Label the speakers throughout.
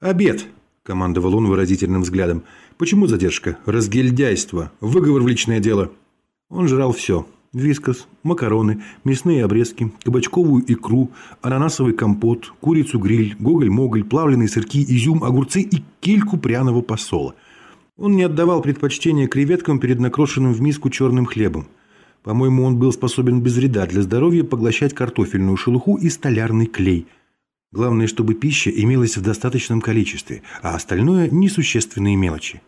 Speaker 1: «Обед!» – командовал он выразительным взглядом. «Почему задержка? Разгильдяйство. Выговор в личное дело». Он жрал все. Вискос, макароны, мясные обрезки, кабачковую икру, ананасовый компот, курицу-гриль, гоголь-моголь, плавленые сырки, изюм, огурцы и кильку пряного посола. Он не отдавал предпочтения креветкам перед накрошенным в миску черным хлебом. По-моему, он был способен без вреда для здоровья поглощать картофельную шелуху и столярный клей. Главное, чтобы пища имелась в достаточном количестве, а остальное – несущественные мелочи.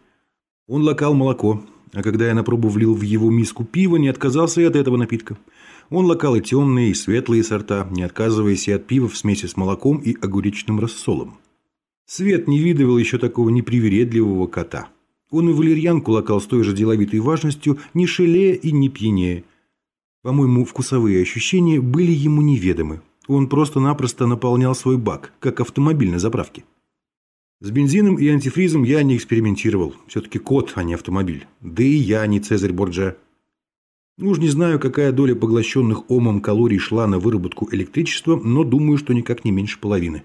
Speaker 1: Он лакал молоко, а когда я на пробу влил в его миску пива, не отказался и от этого напитка. Он лакал и темные, и светлые сорта, не отказываясь и от пива в смеси с молоком и огуречным рассолом. Свет не видывал еще такого непривередливого кота. Он и валерьянку лакал с той же деловитой важностью, не шелея и не пьянее. По-моему, вкусовые ощущения были ему неведомы. Он просто-напросто наполнял свой бак, как автомобиль на заправке. С бензином и антифризом я не экспериментировал. Все-таки кот, а не автомобиль. Да и я не Цезарь Борджа. Ну уж не знаю, какая доля поглощенных омом калорий шла на выработку электричества, но думаю, что никак не меньше половины.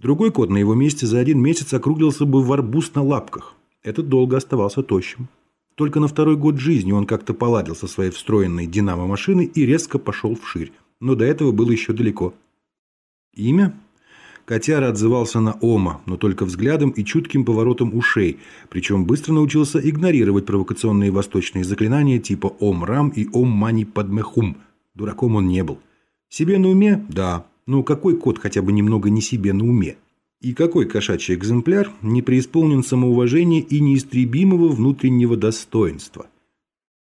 Speaker 1: Другой кот на его месте за один месяц округлился бы в арбуз на лапках. Этот долго оставался тощим. Только на второй год жизни он как-то поладил со своей встроенной динамо-машиной и резко пошел вширь. Но до этого было еще далеко. Имя? Котяра отзывался на Ома, но только взглядом и чутким поворотом ушей, причем быстро научился игнорировать провокационные восточные заклинания типа Ом-Рам и Ом-Мани-Падмехум. Дураком он не был. Себе на уме? Да. Ну какой кот хотя бы немного не себе на уме? И какой кошачий экземпляр не преисполнен самоуважения и неистребимого внутреннего достоинства?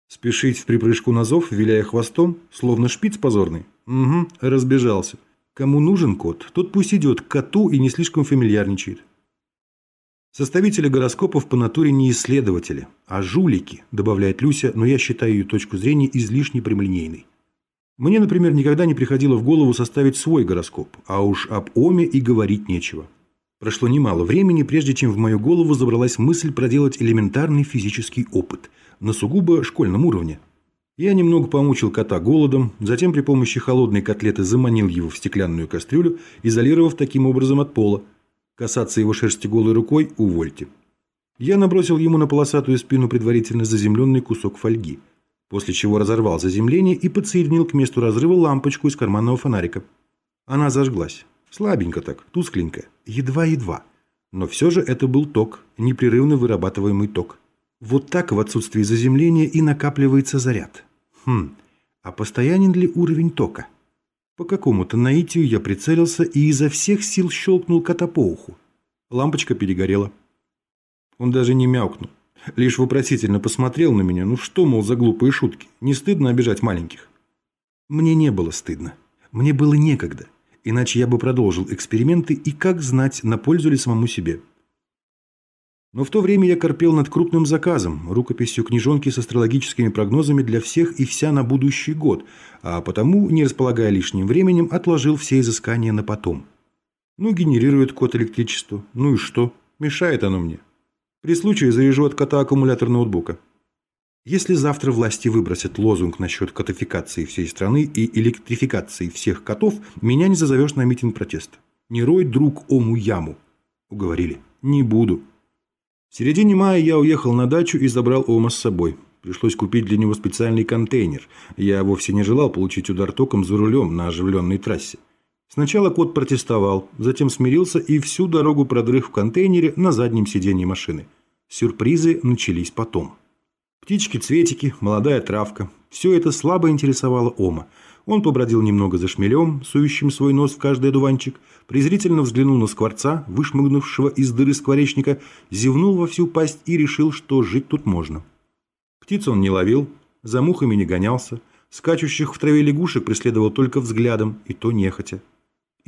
Speaker 1: Спешить в припрыжку на зов, виляя хвостом, словно шпиц позорный? Угу, разбежался. Кому нужен кот, тот пусть идет к коту и не слишком фамильярничает. Составители гороскопов по натуре не исследователи, а жулики, добавляет Люся, но я считаю ее точку зрения излишне прямолинейной. Мне, например, никогда не приходило в голову составить свой гороскоп, а уж об Оме и говорить нечего. Прошло немало времени, прежде чем в мою голову забралась мысль проделать элементарный физический опыт на сугубо школьном уровне. Я немного помучил кота голодом, затем при помощи холодной котлеты заманил его в стеклянную кастрюлю, изолировав таким образом от пола. Касаться его шерсти голой рукой – увольте. Я набросил ему на полосатую спину предварительно заземленный кусок фольги, после чего разорвал заземление и подсоединил к месту разрыва лампочку из карманного фонарика. Она зажглась. Слабенько так, тускленько, едва-едва. Но все же это был ток, непрерывно вырабатываемый ток. Вот так в отсутствии заземления и накапливается заряд. Хм, а постоянен ли уровень тока? По какому-то наитию я прицелился и изо всех сил щелкнул кота по уху. Лампочка перегорела. Он даже не мяукнул. Лишь вопросительно посмотрел на меня. Ну что, мол, за глупые шутки? Не стыдно обижать маленьких? Мне не было стыдно. Мне было некогда. Иначе я бы продолжил эксперименты и, как знать, на пользу ли самому себе. Но в то время я корпел над крупным заказом, рукописью книжонки с астрологическими прогнозами для всех и вся на будущий год, а потому, не располагая лишним временем, отложил все изыскания на потом. Ну, генерирует код электричество. Ну и что? Мешает оно мне. При случае заряжу от кота аккумулятор ноутбука. Если завтра власти выбросят лозунг насчет котификации всей страны и электрификации всех котов, меня не зазовешь на митинг протеста. Не рой, друг, ому яму. Уговорили. Не буду. В середине мая я уехал на дачу и забрал Ома с собой. Пришлось купить для него специальный контейнер. Я вовсе не желал получить удар током за рулем на оживленной трассе. Сначала кот протестовал, затем смирился и всю дорогу продрых в контейнере на заднем сиденье машины. Сюрпризы начались потом. Птички-цветики, молодая травка – все это слабо интересовало Ома – он побродил немного за шмелем, сующим свой нос в каждый одуванчик, презрительно взглянул на скворца, вышмыгнувшего из дыры скворечника, зевнул во всю пасть и решил, что жить тут можно. Птиц он не ловил, за мухами не гонялся, скачущих в траве лягушек преследовал только взглядом, и то нехотя.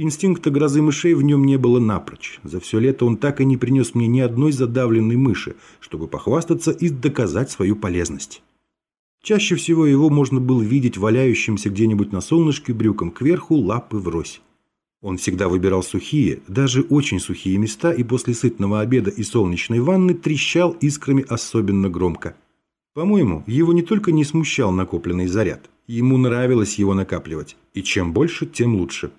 Speaker 1: Инстинкта грозы мышей в нем не было напрочь. За все лето он так и не принес мне ни одной задавленной мыши, чтобы похвастаться и доказать свою полезность. Чаще всего его можно было видеть валяющимся где-нибудь на солнышке брюком кверху, лапы врозь. Он всегда выбирал сухие, даже очень сухие места и после сытного обеда и солнечной ванны трещал искрами особенно громко. По-моему, его не только не смущал накопленный заряд, ему нравилось его накапливать, и чем больше, тем лучше.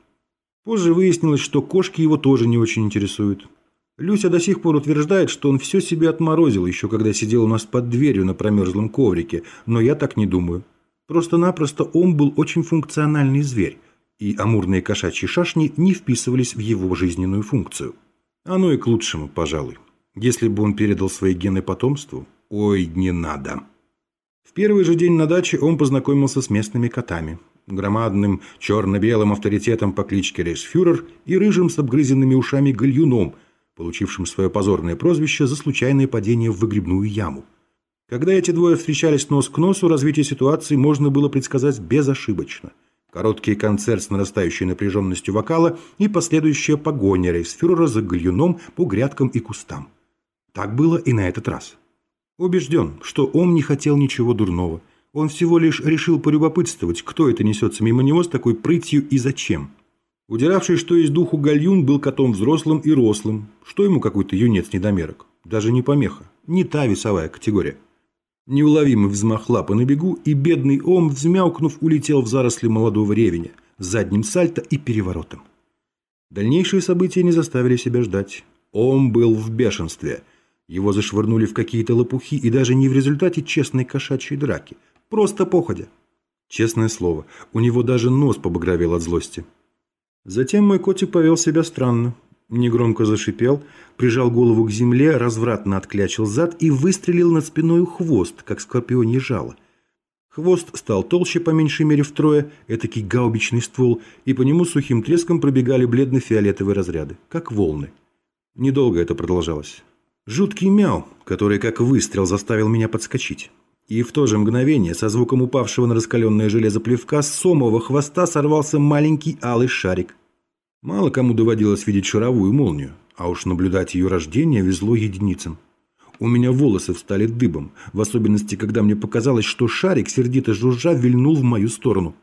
Speaker 1: Позже выяснилось, что кошки его тоже не очень интересуют. Люся до сих пор утверждает, что он все себе отморозил, еще когда сидел у нас под дверью на промерзлом коврике, но я так не думаю. Просто-напросто он был очень функциональный зверь, и амурные кошачьи шашни не вписывались в его жизненную функцию. Оно и к лучшему, пожалуй. Если бы он передал свои гены потомству, ой, не надо. В первый же день на даче он познакомился с местными котами. Громадным черно-белым авторитетом по кличке Рейсфюрер и рыжим с обгрызенными ушами гальюном – получившим свое позорное прозвище за случайное падение в выгребную яму. Когда эти двое встречались нос к носу, развитие ситуации можно было предсказать безошибочно. Короткий концерт с нарастающей напряженностью вокала и последующая погоня рейсфюрера за гальюном по грядкам и кустам. Так было и на этот раз. Убежден, что он не хотел ничего дурного. Он всего лишь решил полюбопытствовать, кто это несется мимо него с такой прытью и зачем. Удиравший, что есть духу гальюн, был котом взрослым и рослым. Что ему какой-то юнец-недомерок? Даже не помеха. Не та весовая категория. Неуловимый взмах лапы на бегу, и бедный ом, взмяукнув, улетел в заросли молодого ревеня, задним сальто и переворотом. Дальнейшие события не заставили себя ждать. Ом был в бешенстве. Его зашвырнули в какие-то лопухи, и даже не в результате честной кошачьей драки. Просто походя. Честное слово, у него даже нос побагровел от злости. Затем мой котик повел себя странно. Негромко зашипел, прижал голову к земле, развратно отклячил зад и выстрелил над спиной хвост, как скорпионье жало. Хвост стал толще по меньшей мере втрое, этакий гаубичный ствол, и по нему сухим треском пробегали бледно-фиолетовые разряды, как волны. Недолго это продолжалось. Жуткий мяу, который как выстрел заставил меня подскочить. И в то же мгновение, со звуком упавшего на раскаленное железо плевка, с сомового хвоста сорвался маленький алый шарик. Мало кому доводилось видеть шаровую молнию, а уж наблюдать ее рождение везло единицам. У меня волосы встали дыбом, в особенности, когда мне показалось, что шарик, сердито жужжа, вильнул в мою сторону.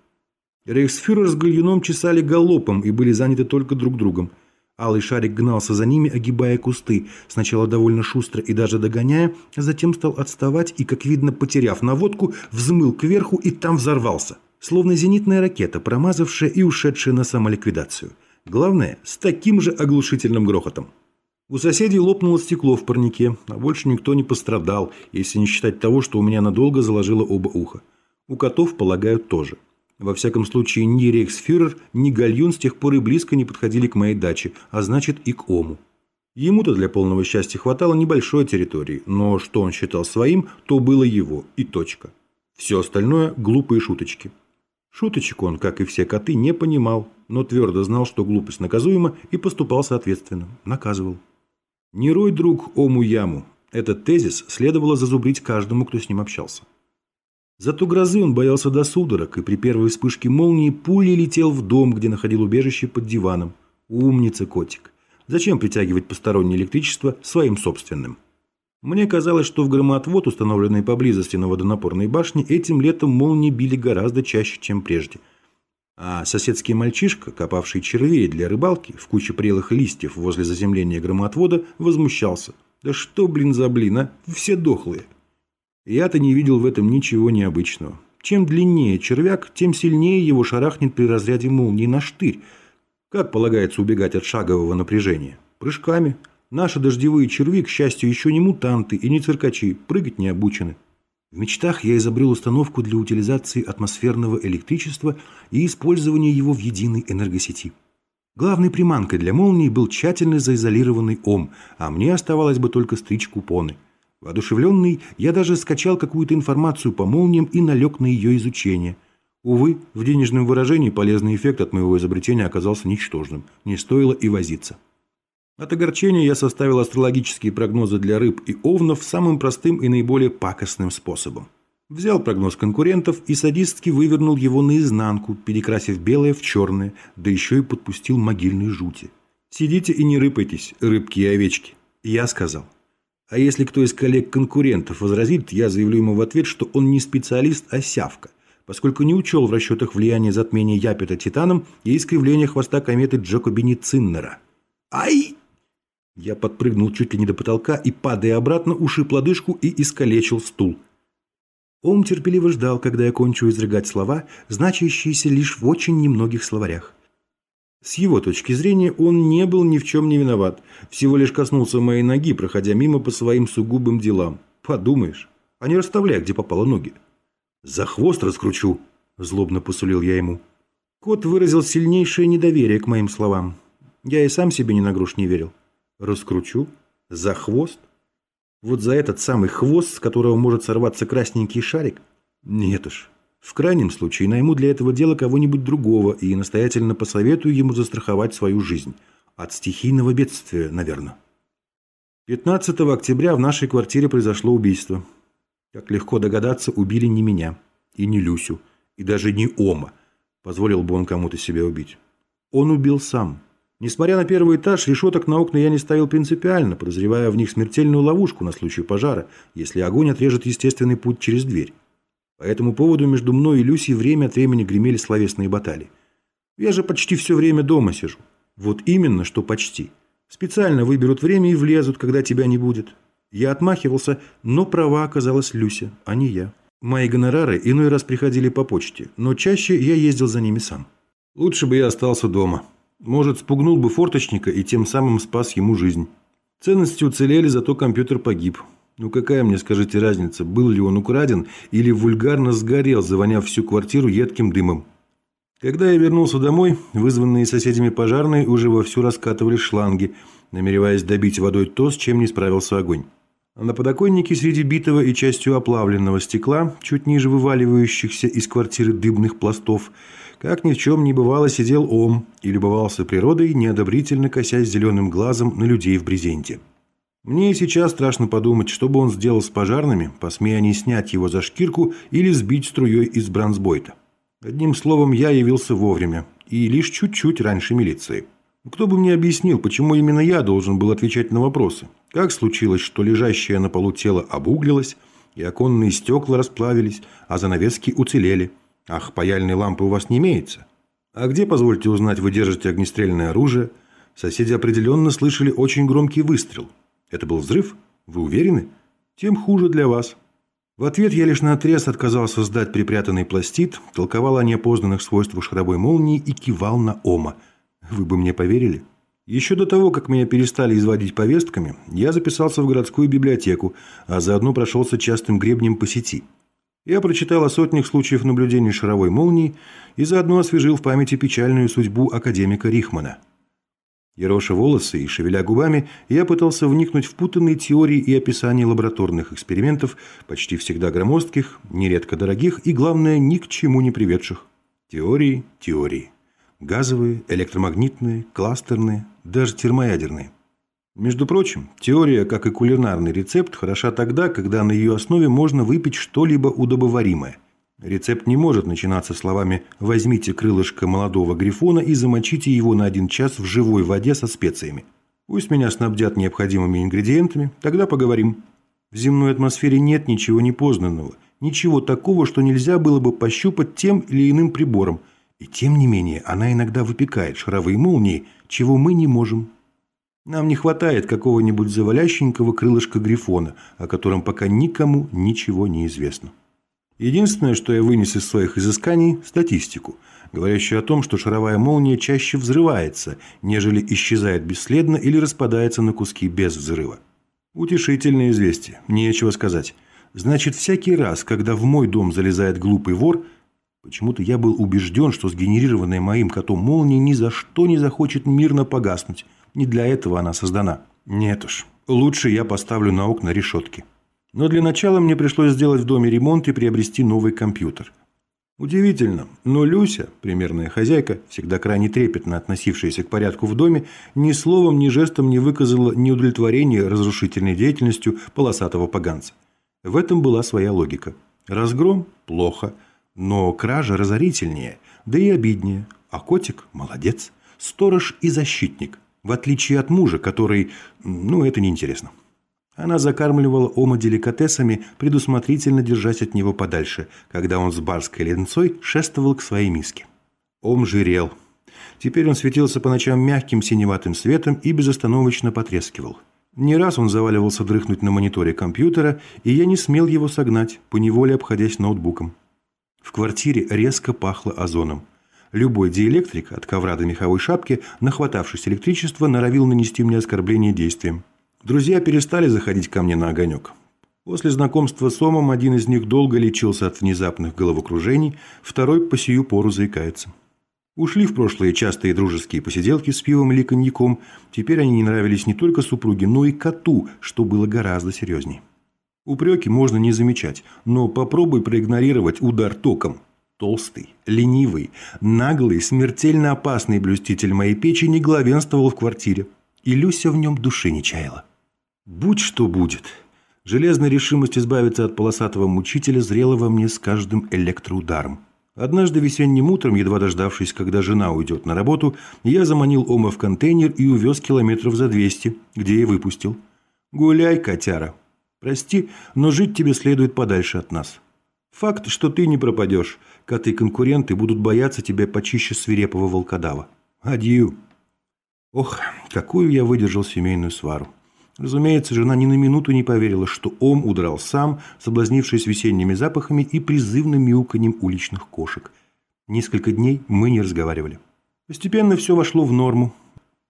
Speaker 1: Рейхсфюрер с Гальюном чесали галопом и были заняты только друг другом – Алый шарик гнался за ними, огибая кусты, сначала довольно шустро и даже догоняя, затем стал отставать и, как видно, потеряв наводку, взмыл кверху и там взорвался. Словно зенитная ракета, промазавшая и ушедшая на самоликвидацию. Главное, с таким же оглушительным грохотом. У соседей лопнуло стекло в парнике, а больше никто не пострадал, если не считать того, что у меня надолго заложило оба уха. У котов, полагаю, тоже. Во всяком случае, ни рейхсфюрер, ни гальюн с тех пор и близко не подходили к моей даче, а значит и к Ому. Ему-то для полного счастья хватало небольшой территории, но что он считал своим, то было его, и точка. Все остальное – глупые шуточки. Шуточек он, как и все коты, не понимал, но твердо знал, что глупость наказуема, и поступал соответственно, наказывал. «Не рой, друг, ому яму». Этот тезис следовало зазубрить каждому, кто с ним общался. Зато грозы он боялся до судорог, и при первой вспышке молнии пулей летел в дом, где находил убежище под диваном. Умница, котик. Зачем притягивать постороннее электричество своим собственным? Мне казалось, что в громоотвод, установленный поблизости на водонапорной башне, этим летом молнии били гораздо чаще, чем прежде. А соседский мальчишка, копавший червей для рыбалки в куче прелых листьев возле заземления громоотвода, возмущался. «Да что, блин, за блин, а? Все дохлые!» Я-то не видел в этом ничего необычного. Чем длиннее червяк, тем сильнее его шарахнет при разряде молнии на штырь. Как полагается убегать от шагового напряжения? Прыжками. Наши дождевые черви, к счастью, еще не мутанты и не циркачи, прыгать не обучены. В мечтах я изобрел установку для утилизации атмосферного электричества и использования его в единой энергосети. Главной приманкой для молнии был тщательно заизолированный ом, а мне оставалось бы только стричь купоны – Воодушевленный, я даже скачал какую-то информацию по молниям и налег на ее изучение. Увы, в денежном выражении полезный эффект от моего изобретения оказался ничтожным. Не стоило и возиться. От огорчения я составил астрологические прогнозы для рыб и овнов самым простым и наиболее пакостным способом. Взял прогноз конкурентов и садистски вывернул его наизнанку, перекрасив белое в черное, да еще и подпустил могильной жути. «Сидите и не рыпайтесь, рыбки и овечки», – я сказал. А если кто из коллег-конкурентов возразит, я заявлю ему в ответ, что он не специалист, а сявка, поскольку не учел в расчетах влияния затмения Япета Титаном и искривления хвоста кометы Джокобини Циннера. «Ай!» Я подпрыгнул чуть ли не до потолка и, падая обратно, ушиб лодыжку и искалечил стул. Ом терпеливо ждал, когда я кончу изрыгать слова, значащиеся лишь в очень немногих словарях. С его точки зрения он не был ни в чем не виноват, всего лишь коснулся моей ноги, проходя мимо по своим сугубым делам. Подумаешь, а не расставляй, где попало ноги. «За хвост раскручу», – злобно посулил я ему. Кот выразил сильнейшее недоверие к моим словам. Я и сам себе ни на грош не верил. «Раскручу? За хвост? Вот за этот самый хвост, с которого может сорваться красненький шарик? Нет уж, в крайнем случае найму для этого дела кого-нибудь другого и настоятельно посоветую ему застраховать свою жизнь. От стихийного бедствия, наверное. 15 октября в нашей квартире произошло убийство. Как легко догадаться, убили не меня, и не Люсю, и даже не Ома. Позволил бы он кому-то себя убить. Он убил сам. Несмотря на первый этаж, решеток на окна я не ставил принципиально, подозревая в них смертельную ловушку на случай пожара, если огонь отрежет естественный путь через дверь. По этому поводу между мной и Люсей время от времени гремели словесные баталии. Я же почти все время дома сижу. Вот именно, что почти. Специально выберут время и влезут, когда тебя не будет. Я отмахивался, но права оказалась Люся, а не я. Мои гонорары иной раз приходили по почте, но чаще я ездил за ними сам. Лучше бы я остался дома. Может, спугнул бы форточника и тем самым спас ему жизнь. Ценности уцелели, зато компьютер погиб. Ну какая мне, скажите, разница, был ли он украден или вульгарно сгорел, завоняв всю квартиру едким дымом. Когда я вернулся домой, вызванные соседями пожарные уже вовсю раскатывали шланги, намереваясь добить водой то, с чем не справился огонь. А на подоконнике среди битого и частью оплавленного стекла, чуть ниже вываливающихся из квартиры дыбных пластов, как ни в чем не бывало, сидел Ом и любовался природой, неодобрительно косясь зеленым глазом на людей в брезенте. Мне и сейчас страшно подумать, что бы он сделал с пожарными, посмея они снять его за шкирку или сбить струей из бронзбойта. Одним словом, я явился вовремя, и лишь чуть-чуть раньше милиции. Кто бы мне объяснил, почему именно я должен был отвечать на вопросы? Как случилось, что лежащее на полу тело обуглилось, и оконные стекла расплавились, а занавески уцелели? Ах, паяльной лампы у вас не имеется? А где, позвольте узнать, вы держите огнестрельное оружие? Соседи определенно слышали очень громкий выстрел. Это был взрыв? Вы уверены? Тем хуже для вас. В ответ я лишь наотрез отказался сдать припрятанный пластид, толковал о неопознанных свойствах шаровой молнии и кивал на Ома. Вы бы мне поверили? Еще до того, как меня перестали изводить повестками, я записался в городскую библиотеку, а заодно прошелся частым гребнем по сети. Я прочитал о сотнях случаев наблюдений шаровой молнии и заодно освежил в памяти печальную судьбу академика Рихмана – Ероша волосы и шевеля губами, я пытался вникнуть в путанные теории и описания лабораторных экспериментов, почти всегда громоздких, нередко дорогих и, главное, ни к чему не приведших. Теории, теории. Газовые, электромагнитные, кластерные, даже термоядерные. Между прочим, теория, как и кулинарный рецепт, хороша тогда, когда на ее основе можно выпить что-либо удобоваримое – Рецепт не может начинаться словами «возьмите крылышко молодого грифона и замочите его на один час в живой воде со специями». Пусть меня снабдят необходимыми ингредиентами, тогда поговорим. В земной атмосфере нет ничего непознанного, ничего такого, что нельзя было бы пощупать тем или иным прибором. И тем не менее, она иногда выпекает шаровые молнии, чего мы не можем. Нам не хватает какого-нибудь завалященького крылышка грифона, о котором пока никому ничего не известно. Единственное, что я вынес из своих изысканий – статистику, говорящую о том, что шаровая молния чаще взрывается, нежели исчезает бесследно или распадается на куски без взрыва. Утешительное известие, нечего сказать. Значит, всякий раз, когда в мой дом залезает глупый вор, почему-то я был убежден, что сгенерированная моим котом молния ни за что не захочет мирно погаснуть. Не для этого она создана. Нет уж, лучше я поставлю на окна решетки. Но для начала мне пришлось сделать в доме ремонт и приобрести новый компьютер. Удивительно, но Люся, примерная хозяйка, всегда крайне трепетно относившаяся к порядку в доме, ни словом, ни жестом не выказала неудовлетворения разрушительной деятельностью полосатого поганца. В этом была своя логика. Разгром – плохо, но кража разорительнее, да и обиднее. А котик – молодец, сторож и защитник, в отличие от мужа, который… ну, это неинтересно. Она закармливала Ома деликатесами, предусмотрительно держась от него подальше, когда он с барской ленцой шествовал к своей миске. Ом жирел. Теперь он светился по ночам мягким синеватым светом и безостановочно потрескивал. Не раз он заваливался дрыхнуть на мониторе компьютера, и я не смел его согнать, поневоле обходясь ноутбуком. В квартире резко пахло озоном. Любой диэлектрик, от ковра до меховой шапки, нахватавшись электричества, норовил нанести мне оскорбление действием. Друзья перестали заходить ко мне на огонек. После знакомства с Омом один из них долго лечился от внезапных головокружений, второй по сию пору заикается. Ушли в прошлые частые дружеские посиделки с пивом или коньяком. Теперь они не нравились не только супруге, но и коту, что было гораздо серьезней. Упреки можно не замечать, но попробуй проигнорировать удар током. Толстый, ленивый, наглый, смертельно опасный блюститель моей печени главенствовал в квартире. И Люся в нем души не чаяла. Будь что будет. Железная решимость избавиться от полосатого мучителя зрела во мне с каждым электроударом. Однажды весенним утром, едва дождавшись, когда жена уйдет на работу, я заманил Ома в контейнер и увез километров за 200, где и выпустил. «Гуляй, котяра. Прости, но жить тебе следует подальше от нас. Факт, что ты не пропадешь. Коты-конкуренты будут бояться тебя почище свирепого волкодава. Адью». Ох, какую я выдержал семейную свару. Разумеется, жена ни на минуту не поверила, что Ом удрал сам, соблазнившись весенними запахами и призывным мяуканьем уличных кошек. Несколько дней мы не разговаривали. Постепенно все вошло в норму.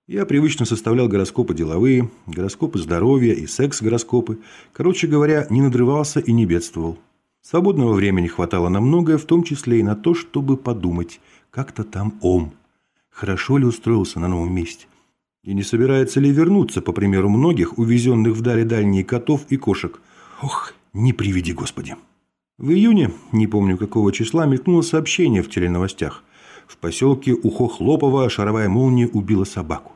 Speaker 1: Я привычно составлял гороскопы деловые, гороскопы здоровья и секс-гороскопы. Короче говоря, не надрывался и не бедствовал. Свободного времени хватало на многое, в том числе и на то, чтобы подумать, как-то там Ом. Хорошо ли устроился на новом месте? И не собирается ли вернуться, по примеру многих, увезенных вдали дальние котов и кошек? Ох, не приведи, Господи. В июне, не помню какого числа, мелькнуло сообщение в теленовостях. В поселке Ухохлопова шаровая молния убила собаку.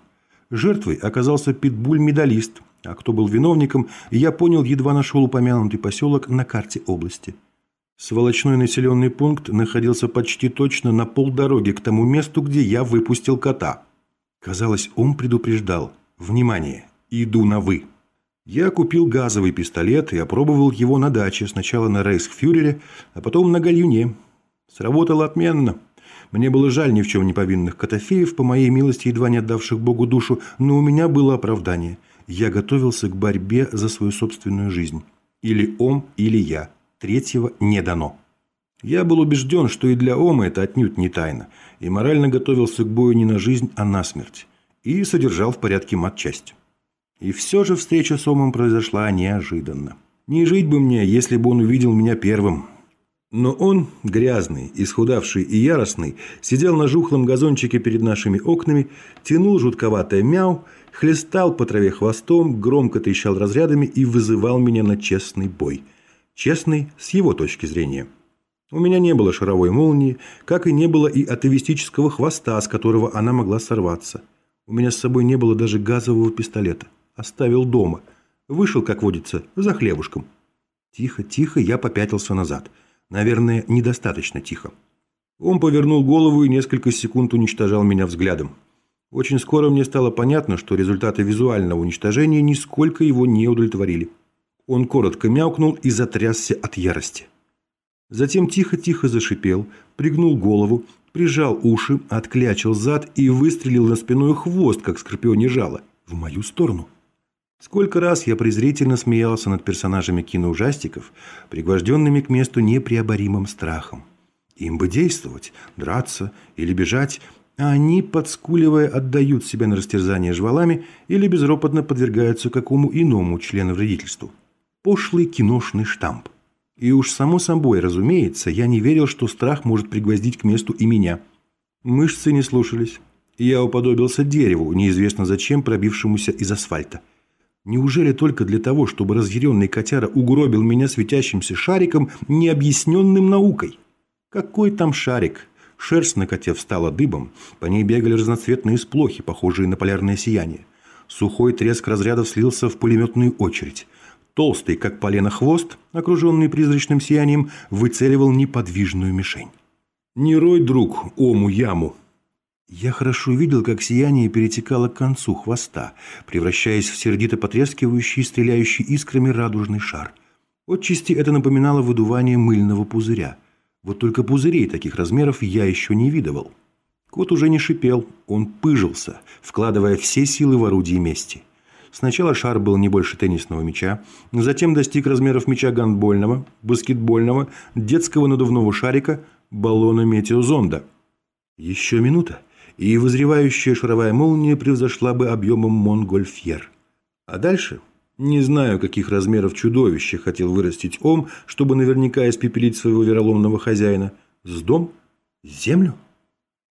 Speaker 1: Жертвой оказался питбуль-медалист, а кто был виновником, я понял, едва нашел упомянутый поселок на карте области. Сволочной населенный пункт находился почти точно на полдороги к тому месту, где я выпустил кота – Казалось, он предупреждал. «Внимание! Иду на «вы». Я купил газовый пистолет и опробовал его на даче, сначала на рейсфюрере, а потом на гальюне. Сработало отменно. Мне было жаль ни в чем не повинных котофеев, по моей милости едва не отдавших Богу душу, но у меня было оправдание. Я готовился к борьбе за свою собственную жизнь. Или он, или я. Третьего не дано. Я был убежден, что и для Ома это отнюдь не тайна, и морально готовился к бою не на жизнь, а на смерть, и содержал в порядке матчасть. И все же встреча с Омом произошла неожиданно. Не жить бы мне, если бы он увидел меня первым. Но он, грязный, исхудавший и яростный, сидел на жухлом газончике перед нашими окнами, тянул жутковатое мяу, хлестал по траве хвостом, громко трещал разрядами и вызывал меня на честный бой. Честный с его точки зрения. У меня не было шаровой молнии, как и не было и атовистического хвоста, с которого она могла сорваться. У меня с собой не было даже газового пистолета. Оставил дома. Вышел, как водится, за хлебушком. Тихо, тихо я попятился назад. Наверное, недостаточно тихо. Он повернул голову и несколько секунд уничтожал меня взглядом. Очень скоро мне стало понятно, что результаты визуального уничтожения нисколько его не удовлетворили. Он коротко мяукнул и затрясся от ярости. Затем тихо-тихо зашипел, пригнул голову, прижал уши, отклячил зад и выстрелил на спиной хвост, как скорпионе жало, в мою сторону. Сколько раз я презрительно смеялся над персонажами киноужастиков, пригвожденными к месту непреоборимым страхом. Им бы действовать, драться или бежать, а они, подскуливая, отдают себя на растерзание жвалами или безропотно подвергаются какому иному члену вредительству. Пошлый киношный штамп. И уж само собой, разумеется, я не верил, что страх может пригвоздить к месту и меня. Мышцы не слушались. Я уподобился дереву, неизвестно зачем пробившемуся из асфальта. Неужели только для того, чтобы разъяренный котяра угробил меня светящимся шариком, необъясненным наукой? Какой там шарик? Шерсть на коте встала дыбом, по ней бегали разноцветные сплохи, похожие на полярное сияние. Сухой треск разрядов слился в пулеметную очередь. Толстый, как полено хвост, окруженный призрачным сиянием, выцеливал неподвижную мишень. «Не рой, друг, ому яму!» Я хорошо видел, как сияние перетекало к концу хвоста, превращаясь в сердито потрескивающий, стреляющий искрами радужный шар. Отчасти это напоминало выдувание мыльного пузыря. Вот только пузырей таких размеров я еще не видывал. Кот уже не шипел, он пыжился, вкладывая все силы в орудие мести. Сначала шар был не больше теннисного мяча, затем достиг размеров мяча гандбольного, баскетбольного, детского надувного шарика, баллона метеозонда. Еще минута, и возревающая шаровая молния превзошла бы объемом Монгольфьер. А дальше не знаю, каких размеров чудовище хотел вырастить Ом, чтобы наверняка испепелить своего вероломного хозяина. С дом? Землю?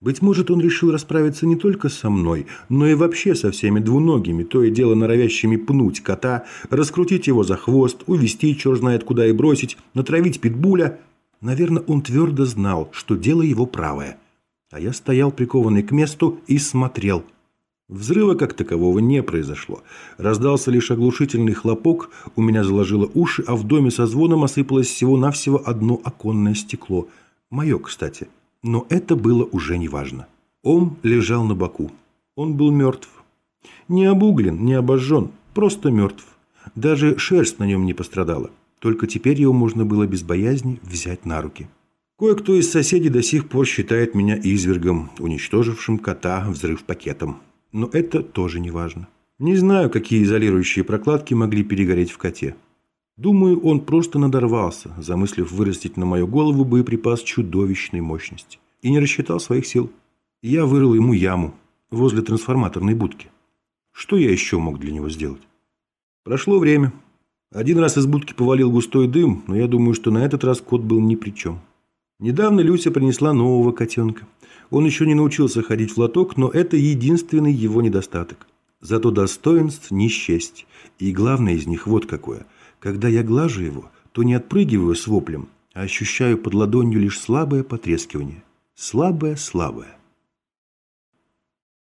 Speaker 1: Быть может, он решил расправиться не только со мной, но и вообще со всеми двуногими, то и дело норовящими пнуть кота, раскрутить его за хвост, увести черт знает куда и бросить, натравить питбуля. Наверное, он твердо знал, что дело его правое. А я стоял прикованный к месту и смотрел. Взрыва как такового не произошло. Раздался лишь оглушительный хлопок, у меня заложило уши, а в доме со звоном осыпалось всего-навсего одно оконное стекло. Мое, кстати. Но это было уже неважно. Ом лежал на боку. Он был мертв. Не обуглен, не обожжен, просто мертв. Даже шерсть на нем не пострадала. Только теперь его можно было без боязни взять на руки. Кое-кто из соседей до сих пор считает меня извергом, уничтожившим кота взрыв пакетом. Но это тоже не важно. Не знаю, какие изолирующие прокладки могли перегореть в коте. Думаю, он просто надорвался, замыслив вырастить на мою голову боеприпас чудовищной мощности. И не рассчитал своих сил. Я вырыл ему яму возле трансформаторной будки. Что я еще мог для него сделать? Прошло время. Один раз из будки повалил густой дым, но я думаю, что на этот раз кот был ни при чем. Недавно Люся принесла нового котенка. Он еще не научился ходить в лоток, но это единственный его недостаток. Зато достоинств не счесть. И главное из них вот какое – когда я глажу его, то не отпрыгиваю с воплем, а ощущаю под ладонью лишь слабое потрескивание. Слабое-слабое.